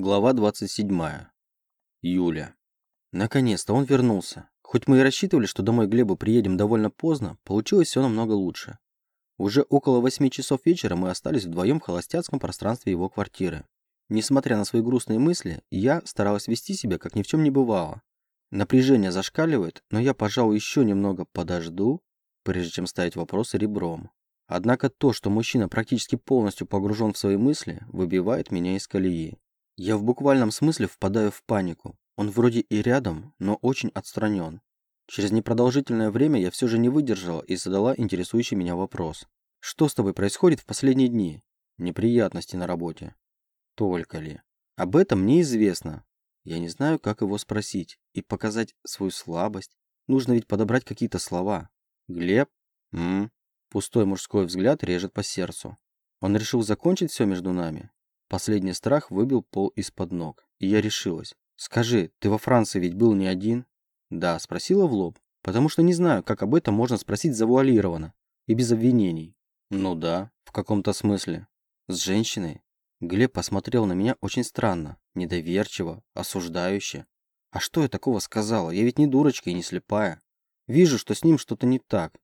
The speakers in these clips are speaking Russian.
Глава 27. Юля. Наконец-то он вернулся. Хоть мы и рассчитывали, что домой Глебу приедем довольно поздно, получилось все намного лучше. Уже около восьми часов вечера мы остались вдвоем в холостяцком пространстве его квартиры. Несмотря на свои грустные мысли, я старалась вести себя, как ни в чем не бывало. Напряжение зашкаливает, но я, пожалуй, еще немного подожду, прежде чем ставить вопросы ребром. Однако то, что мужчина практически полностью погружен в свои мысли, выбивает меня из колеи. Я в буквальном смысле впадаю в панику. Он вроде и рядом, но очень отстранен. Через непродолжительное время я все же не выдержала и задала интересующий меня вопрос. Что с тобой происходит в последние дни? Неприятности на работе. Только ли? Об этом мне известно. Я не знаю, как его спросить и показать свою слабость. Нужно ведь подобрать какие-то слова. Глеб? М? Пустой мужской взгляд режет по сердцу. Он решил закончить все между нами. Последний страх выбил пол из-под ног, и я решилась. «Скажи, ты во Франции ведь был не один?» «Да», спросила в лоб, потому что не знаю, как об этом можно спросить завуалированно и без обвинений. «Ну да, в каком-то смысле. С женщиной?» Глеб посмотрел на меня очень странно, недоверчиво, осуждающе. «А что я такого сказала? Я ведь не дурочка и не слепая. Вижу, что с ним что-то не так.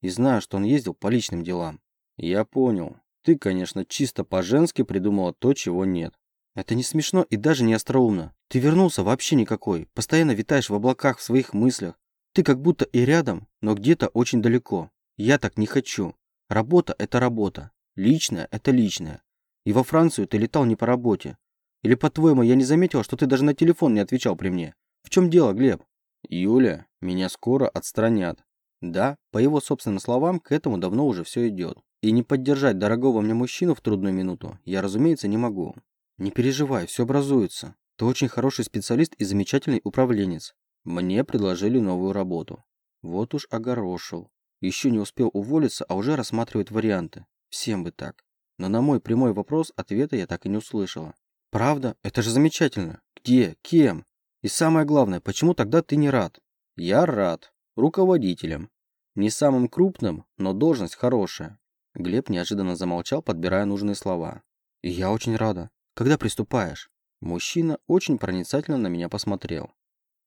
И знаю, что он ездил по личным делам». «Я понял. Ты, конечно, чисто по-женски придумала то, чего нет. Это не смешно и даже не остроумно. Ты вернулся вообще никакой. Постоянно витаешь в облаках в своих мыслях. Ты как будто и рядом, но где-то очень далеко. Я так не хочу. Работа – это работа. Личное – это личное. И во Францию ты летал не по работе. Или, по-твоему, я не заметил, что ты даже на телефон не отвечал при мне? В чем дело, Глеб? Юля, меня скоро отстранят. Да, по его собственным словам, к этому давно уже все идет. И не поддержать дорогого мне мужчину в трудную минуту я, разумеется, не могу. Не переживай, все образуется. Ты очень хороший специалист и замечательный управленец. Мне предложили новую работу. Вот уж огорошил. Еще не успел уволиться, а уже рассматривает варианты. Всем бы так. Но на мой прямой вопрос ответа я так и не услышала. Правда? Это же замечательно. Где? Кем? И самое главное, почему тогда ты не рад? Я рад. Руководителем. Не самым крупным, но должность хорошая. Глеб неожиданно замолчал, подбирая нужные слова. «Я очень рада. Когда приступаешь?» Мужчина очень проницательно на меня посмотрел.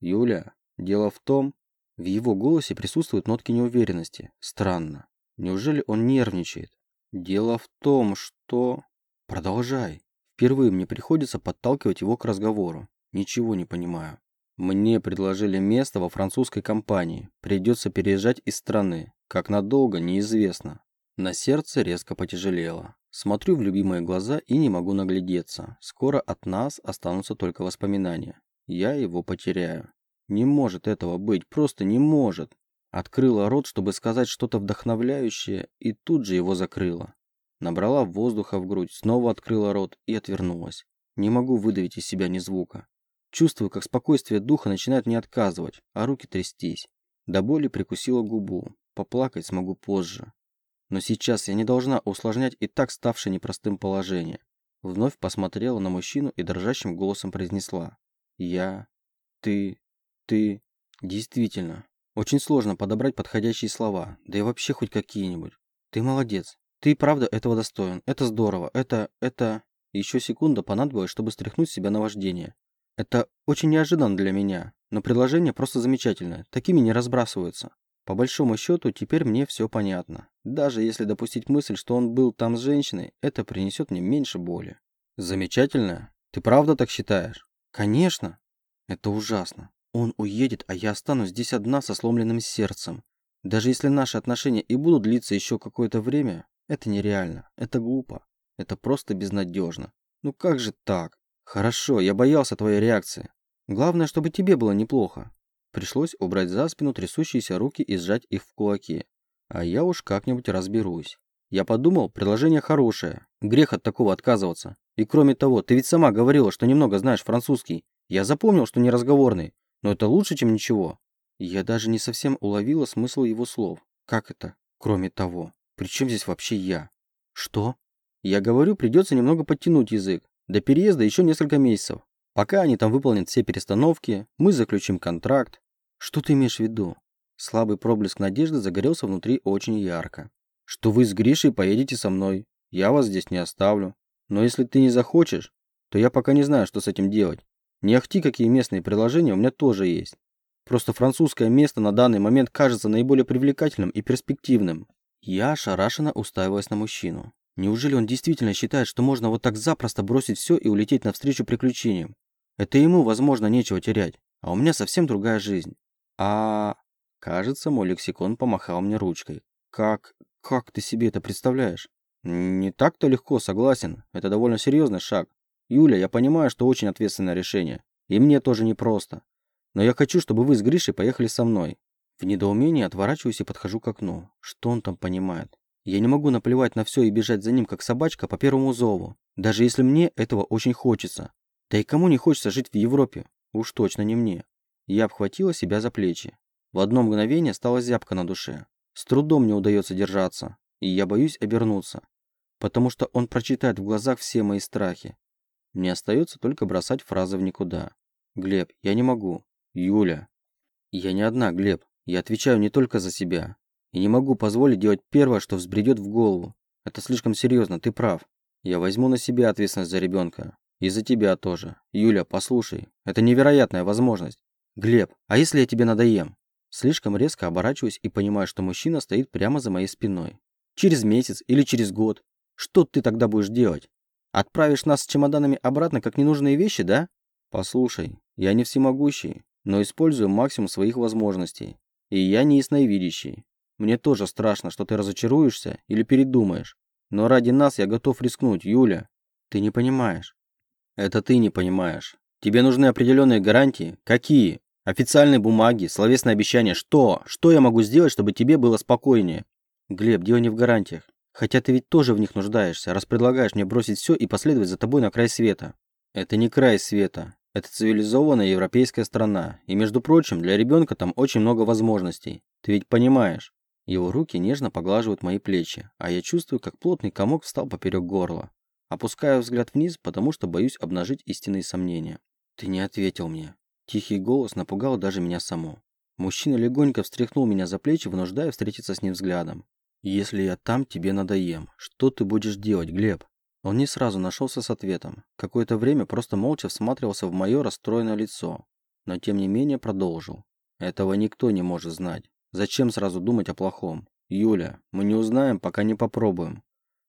«Юля, дело в том...» В его голосе присутствуют нотки неуверенности. Странно. Неужели он нервничает? «Дело в том, что...» «Продолжай. Впервые мне приходится подталкивать его к разговору. Ничего не понимаю. Мне предложили место во французской компании. Придется переезжать из страны. Как надолго, неизвестно. На сердце резко потяжелело. Смотрю в любимые глаза и не могу наглядеться. Скоро от нас останутся только воспоминания. Я его потеряю. Не может этого быть, просто не может. Открыла рот, чтобы сказать что-то вдохновляющее, и тут же его закрыла. Набрала воздуха в грудь, снова открыла рот и отвернулась. Не могу выдавить из себя ни звука. Чувствую, как спокойствие духа начинает мне отказывать, а руки трястись. До боли прикусила губу. Поплакать смогу позже. Но сейчас я не должна усложнять и так ставшее непростым положение. Вновь посмотрела на мужчину и дрожащим голосом произнесла. Я... Ты... Ты... Действительно. Очень сложно подобрать подходящие слова, да и вообще хоть какие-нибудь. Ты молодец. Ты правда этого достоин. Это здорово. Это... Это... Еще секунда понадобилась, чтобы стряхнуть себя на вождение. Это очень неожиданно для меня, но предложение просто замечательное. Такими не разбрасываются. По большому счету, теперь мне все понятно. Даже если допустить мысль, что он был там с женщиной, это принесет мне меньше боли. Замечательно? Ты правда так считаешь? Конечно. Это ужасно. Он уедет, а я останусь здесь одна со сломленным сердцем. Даже если наши отношения и будут длиться еще какое-то время, это нереально, это глупо, это просто безнадежно. Ну как же так? Хорошо, я боялся твоей реакции. Главное, чтобы тебе было неплохо. Пришлось убрать за спину трясущиеся руки и сжать их в кулаки. А я уж как-нибудь разберусь. Я подумал, предложение хорошее. Грех от такого отказываться. И кроме того, ты ведь сама говорила, что немного знаешь французский. Я запомнил, что неразговорный. Но это лучше, чем ничего. Я даже не совсем уловила смысл его слов. Как это? Кроме того. Причем здесь вообще я? Что? Я говорю, придется немного подтянуть язык. До переезда еще несколько месяцев. Пока они там выполнят все перестановки, мы заключим контракт. Что ты имеешь в виду? Слабый проблеск надежды загорелся внутри очень ярко. Что вы с Гришей поедете со мной. Я вас здесь не оставлю. Но если ты не захочешь, то я пока не знаю, что с этим делать. Не ахти, какие местные предложения у меня тоже есть. Просто французское место на данный момент кажется наиболее привлекательным и перспективным. Я ошарашенно уставилась на мужчину. Неужели он действительно считает, что можно вот так запросто бросить все и улететь навстречу приключениям? Это ему, возможно, нечего терять, а у меня совсем другая жизнь. А... Кажется, мой лексикон помахал мне ручкой. Как... как ты себе это представляешь? Не так-то легко, согласен. Это довольно серьезный шаг. Юля, я понимаю, что очень ответственное решение. И мне тоже непросто. Но я хочу, чтобы вы с Гришей поехали со мной. В недоумении отворачиваюсь и подхожу к окну. Что он там понимает? Я не могу наплевать на все и бежать за ним, как собачка, по первому зову. Даже если мне этого очень хочется. Да и кому не хочется жить в Европе? Уж точно не мне. Я обхватила себя за плечи. В одно мгновение стала зябка на душе. С трудом мне удается держаться. И я боюсь обернуться. Потому что он прочитает в глазах все мои страхи. Мне остается только бросать фразы в никуда. Глеб, я не могу. Юля. Я не одна, Глеб. Я отвечаю не только за себя. И не могу позволить делать первое, что взбредет в голову. Это слишком серьезно, ты прав. Я возьму на себя ответственность за ребенка. И за тебя тоже. Юля, послушай. Это невероятная возможность. Глеб, а если я тебе надоем? Слишком резко оборачиваюсь и понимаю, что мужчина стоит прямо за моей спиной. Через месяц или через год. Что ты тогда будешь делать? Отправишь нас с чемоданами обратно как ненужные вещи, да? Послушай, я не всемогущий но использую максимум своих возможностей. И я не ясновидящий. Мне тоже страшно, что ты разочаруешься или передумаешь. Но ради нас я готов рискнуть, Юля. Ты не понимаешь. Это ты не понимаешь. Тебе нужны определенные гарантии. Какие? Официальные бумаги, словесные обещания. Что? Что я могу сделать, чтобы тебе было спокойнее? Глеб, дело не в гарантиях. Хотя ты ведь тоже в них нуждаешься, раз предлагаешь мне бросить все и последовать за тобой на край света. Это не край света. Это цивилизованная европейская страна, и, между прочим, для ребенка там очень много возможностей. Ты ведь понимаешь? Его руки нежно поглаживают мои плечи, а я чувствую, как плотный комок встал поперек горла. Опускаю взгляд вниз, потому что боюсь обнажить истинные сомнения. Ты не ответил мне. Тихий голос напугал даже меня саму. Мужчина легонько встряхнул меня за плечи, вынуждая встретиться с ним взглядом. «Если я там тебе надоем, что ты будешь делать, Глеб?» Он не сразу нашелся с ответом. Какое-то время просто молча всматривался в мое расстроенное лицо. Но тем не менее продолжил. Этого никто не может знать. Зачем сразу думать о плохом? Юля, мы не узнаем, пока не попробуем.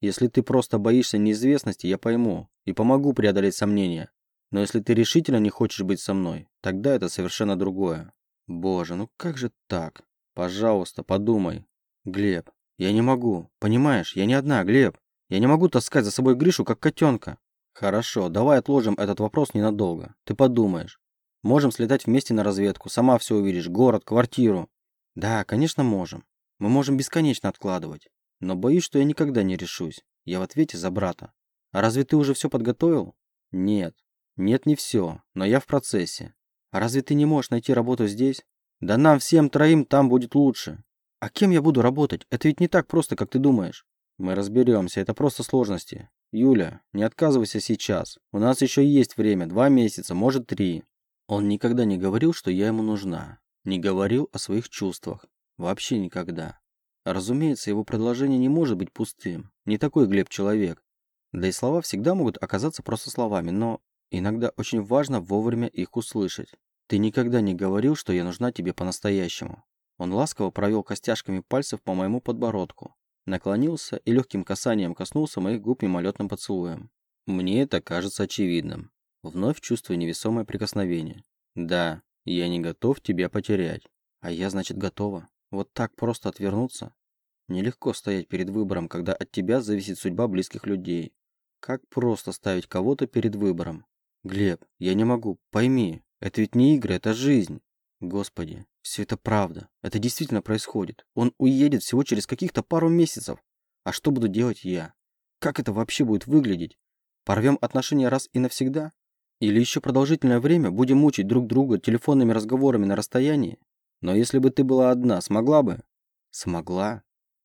Если ты просто боишься неизвестности, я пойму и помогу преодолеть сомнения. Но если ты решительно не хочешь быть со мной, тогда это совершенно другое. Боже, ну как же так? Пожалуйста, подумай. Глеб, я не могу. Понимаешь, я не одна, Глеб. Я не могу таскать за собой Гришу, как котенка. Хорошо, давай отложим этот вопрос ненадолго. Ты подумаешь. Можем слетать вместе на разведку, сама все увидишь, город, квартиру. Да, конечно, можем. Мы можем бесконечно откладывать. Но боюсь, что я никогда не решусь. Я в ответе за брата. А разве ты уже все подготовил? Нет. Нет, не все. Но я в процессе. А разве ты не можешь найти работу здесь? Да нам всем троим там будет лучше. А кем я буду работать? Это ведь не так просто, как ты думаешь. Мы разберемся, это просто сложности. Юля, не отказывайся сейчас. У нас еще есть время, два месяца, может три. Он никогда не говорил, что я ему нужна. Не говорил о своих чувствах. Вообще никогда. Разумеется, его предложение не может быть пустым. Не такой Глеб человек. Да и слова всегда могут оказаться просто словами, но иногда очень важно вовремя их услышать. Ты никогда не говорил, что я нужна тебе по-настоящему. Он ласково провел костяшками пальцев по моему подбородку, наклонился и легким касанием коснулся моих губ мимолетным поцелуем. Мне это кажется очевидным. Вновь чувствую невесомое прикосновение. Да, я не готов тебя потерять. А я, значит, готова. Вот так просто отвернуться? Нелегко стоять перед выбором, когда от тебя зависит судьба близких людей. Как просто ставить кого-то перед выбором. Глеб, я не могу, пойми, это ведь не игры, это жизнь. Господи, все это правда. Это действительно происходит. Он уедет всего через каких-то пару месяцев. А что буду делать я? Как это вообще будет выглядеть? Порвем отношения раз и навсегда? Или еще продолжительное время будем мучить друг друга телефонными разговорами на расстоянии? Но если бы ты была одна, смогла бы? Смогла?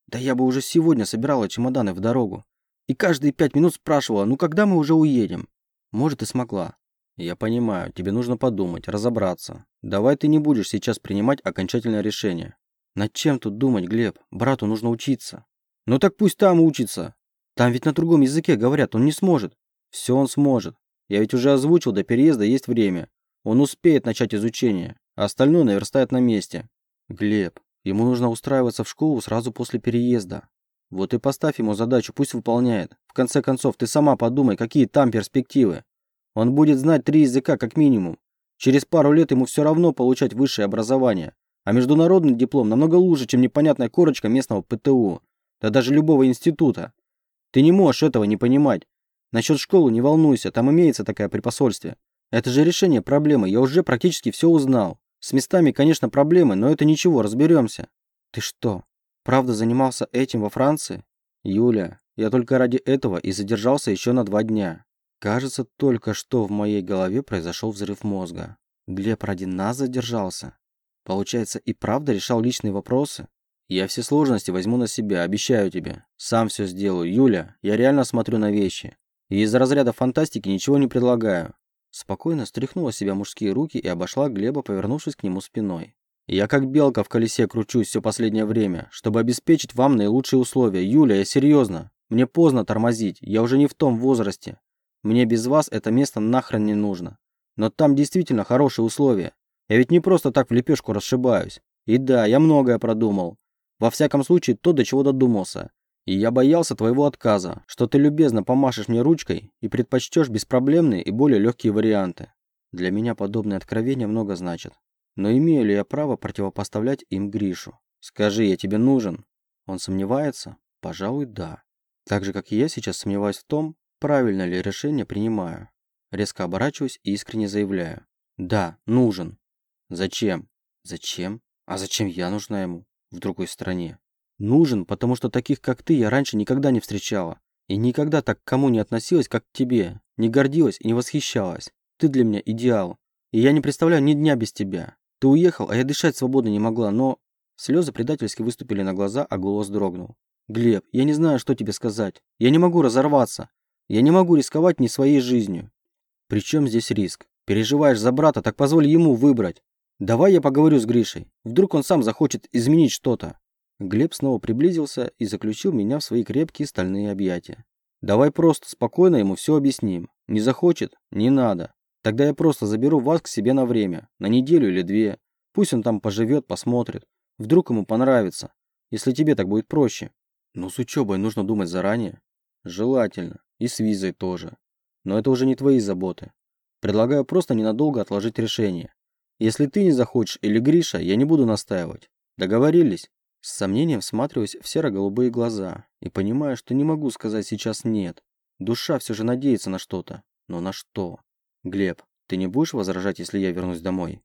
Да я бы уже сегодня собирала чемоданы в дорогу. И каждые пять минут спрашивала, ну когда мы уже уедем? Может и смогла. «Я понимаю, тебе нужно подумать, разобраться. Давай ты не будешь сейчас принимать окончательное решение». «Над чем тут думать, Глеб? Брату нужно учиться». «Ну так пусть там учится. Там ведь на другом языке говорят, он не сможет». «Все он сможет. Я ведь уже озвучил, до переезда есть время. Он успеет начать изучение, а остальное наверстает на месте. Глеб, ему нужно устраиваться в школу сразу после переезда. Вот и поставь ему задачу, пусть выполняет. В конце концов, ты сама подумай, какие там перспективы. Он будет знать три языка как минимум. Через пару лет ему все равно получать высшее образование. А международный диплом намного лучше, чем непонятная корочка местного ПТУ. Да даже любого института. Ты не можешь этого не понимать. Насчет школы не волнуйся, там имеется такая при посольстве. Это же решение проблемы, я уже практически все узнал. С местами, конечно, проблемы, но это ничего, разберемся. Ты что, правда занимался этим во Франции? Юля, я только ради этого и задержался еще на два дня. Кажется, только что в моей голове произошел взрыв мозга. Глеб ради нас задержался. Получается, и правда решал личные вопросы? Я все сложности возьму на себя, обещаю тебе. Сам все сделаю. Юля, я реально смотрю на вещи. И из разряда фантастики ничего не предлагаю. Спокойно стряхнула себя мужские руки и обошла Глеба, повернувшись к нему спиной. Я как белка в колесе кручусь все последнее время, чтобы обеспечить вам наилучшие условия. Юля, я серьезно. Мне поздно тормозить, я уже не в том возрасте. Мне без вас это место нахрен не нужно. Но там действительно хорошие условия. Я ведь не просто так в лепешку расшибаюсь. И да, я многое продумал. Во всяком случае, то, до чего додумался. И я боялся твоего отказа, что ты любезно помашешь мне ручкой и предпочтешь беспроблемные и более легкие варианты. Для меня подобные откровения много значат. Но имею ли я право противопоставлять им Гришу? Скажи, я тебе нужен? Он сомневается? Пожалуй, да. Так же, как и я сейчас сомневаюсь в том, правильно ли решение принимаю. Резко оборачиваюсь и искренне заявляю. Да, нужен. Зачем? Зачем? А зачем я нужна ему? В другой стране. Нужен, потому что таких, как ты, я раньше никогда не встречала. И никогда так к кому не относилась, как к тебе. Не гордилась и не восхищалась. Ты для меня идеал. И я не представляю ни дня без тебя. Ты уехал, а я дышать свободно не могла, но... Слезы предательски выступили на глаза, а голос дрогнул. Глеб, я не знаю, что тебе сказать. Я не могу разорваться. Я не могу рисковать ни своей жизнью. Причем здесь риск? Переживаешь за брата, так позволь ему выбрать. Давай я поговорю с Гришей. Вдруг он сам захочет изменить что-то. Глеб снова приблизился и заключил меня в свои крепкие стальные объятия. «Давай просто спокойно ему все объясним. Не захочет? Не надо. Тогда я просто заберу вас к себе на время, на неделю или две. Пусть он там поживет, посмотрит. Вдруг ему понравится, если тебе так будет проще. Ну, с учебой нужно думать заранее. Желательно. И с визой тоже. Но это уже не твои заботы. Предлагаю просто ненадолго отложить решение. Если ты не захочешь или Гриша, я не буду настаивать. Договорились?» С сомнением всматриваюсь в серо-голубые глаза и понимаю, что не могу сказать сейчас «нет». Душа все же надеется на что-то. Но на что? Глеб, ты не будешь возражать, если я вернусь домой?